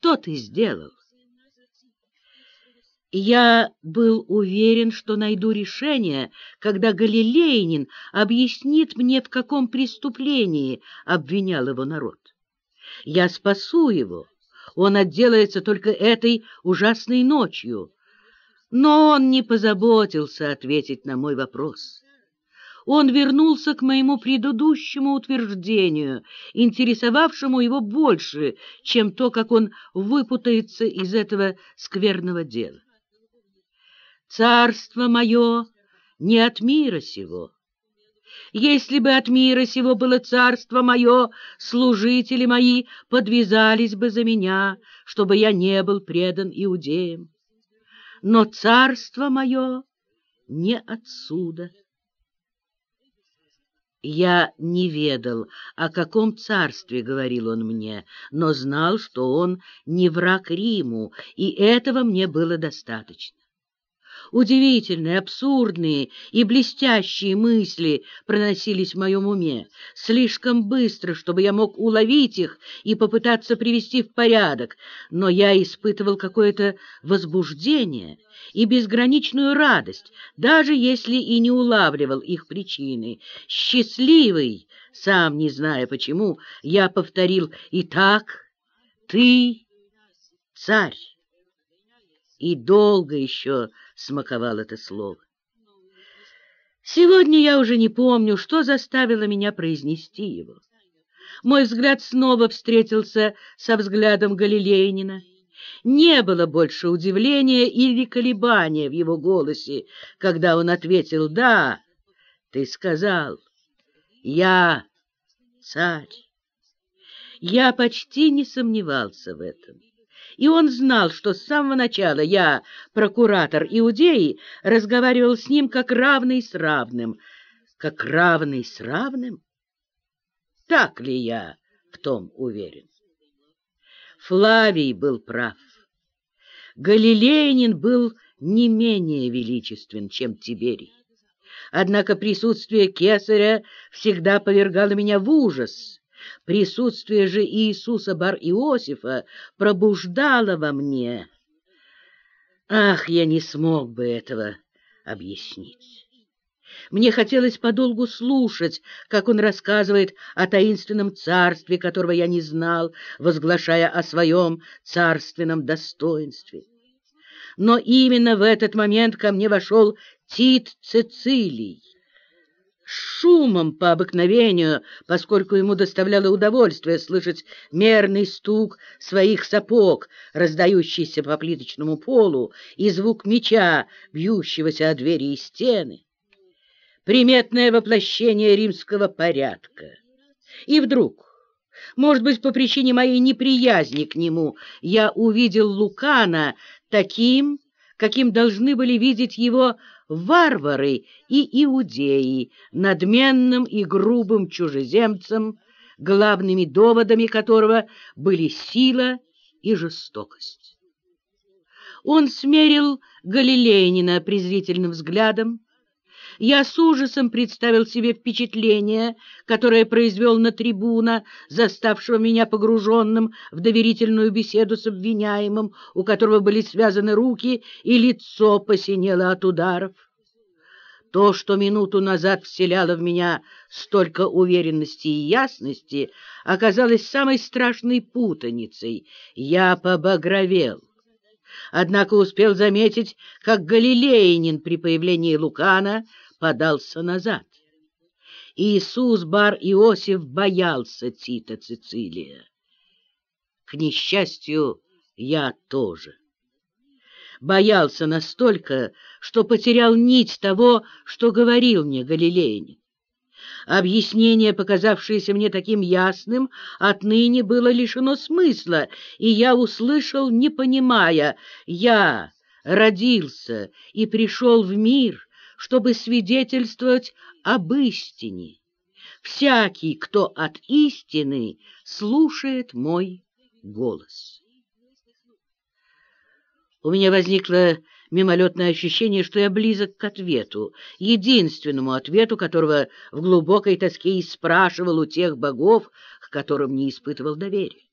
Что ты сделал? Я был уверен, что найду решение, когда Галилейнин объяснит мне, в каком преступлении обвинял его народ. Я спасу его, он отделается только этой ужасной ночью. Но он не позаботился ответить на мой вопрос. Он вернулся к моему предыдущему утверждению, интересовавшему его больше, чем то, как он выпутается из этого скверного дела. Царство мое не от мира сего. Если бы от мира сего было царство мое, служители мои подвязались бы за меня, чтобы я не был предан иудеям. Но царство мое не отсюда. Я не ведал, о каком царстве говорил он мне, но знал, что он не враг Риму, и этого мне было достаточно. Удивительные, абсурдные и блестящие мысли проносились в моем уме, слишком быстро, чтобы я мог уловить их и попытаться привести в порядок, но я испытывал какое-то возбуждение и безграничную радость, даже если и не улавливал их причины. Счастливый, сам не зная почему, я повторил «Итак, ты царь» и долго еще смаковал это слово. Сегодня я уже не помню, что заставило меня произнести его. Мой взгляд снова встретился со взглядом Галилейнина. Не было больше удивления или колебания в его голосе, когда он ответил «Да, ты сказал, я царь». Я почти не сомневался в этом и он знал, что с самого начала я, прокуратор Иудеи, разговаривал с ним как равный с равным. Как равный с равным? Так ли я в том уверен? Флавий был прав. Галилеянин был не менее величествен, чем Тиберий. Однако присутствие кесаря всегда повергало меня в ужас — Присутствие же Иисуса Бар-Иосифа пробуждало во мне. Ах, я не смог бы этого объяснить. Мне хотелось подолгу слушать, как он рассказывает о таинственном царстве, которого я не знал, возглашая о своем царственном достоинстве. Но именно в этот момент ко мне вошел Тит Цицилий шумом по обыкновению, поскольку ему доставляло удовольствие слышать мерный стук своих сапог, раздающийся по плиточному полу, и звук меча, бьющегося о двери и стены. Приметное воплощение римского порядка. И вдруг, может быть, по причине моей неприязни к нему, я увидел Лукана таким, каким должны были видеть его варвары и иудеи, надменным и грубым чужеземцем, главными доводами которого были сила и жестокость. Он смерил Галилейнина презрительным взглядом, я с ужасом представил себе впечатление, которое произвел на трибуна, заставшего меня погруженным в доверительную беседу с обвиняемым, у которого были связаны руки и лицо посинело от ударов. То, что минуту назад вселяло в меня столько уверенности и ясности, оказалось самой страшной путаницей. Я побагровел. Однако успел заметить, как Галилеянин при появлении Лукана подался назад. Иисус бар Иосиф боялся Тита Цицилия. К несчастью, я тоже. Боялся настолько, что потерял нить того, что говорил мне Галилеянин. Объяснение, показавшееся мне таким ясным, отныне было лишено смысла, и я услышал, не понимая, «Я родился и пришел в мир, чтобы свидетельствовать об истине. Всякий, кто от истины, слушает мой голос. У меня возникло мимолетное ощущение, что я близок к ответу, единственному ответу, которого в глубокой тоске и спрашивал у тех богов, к которым не испытывал доверия.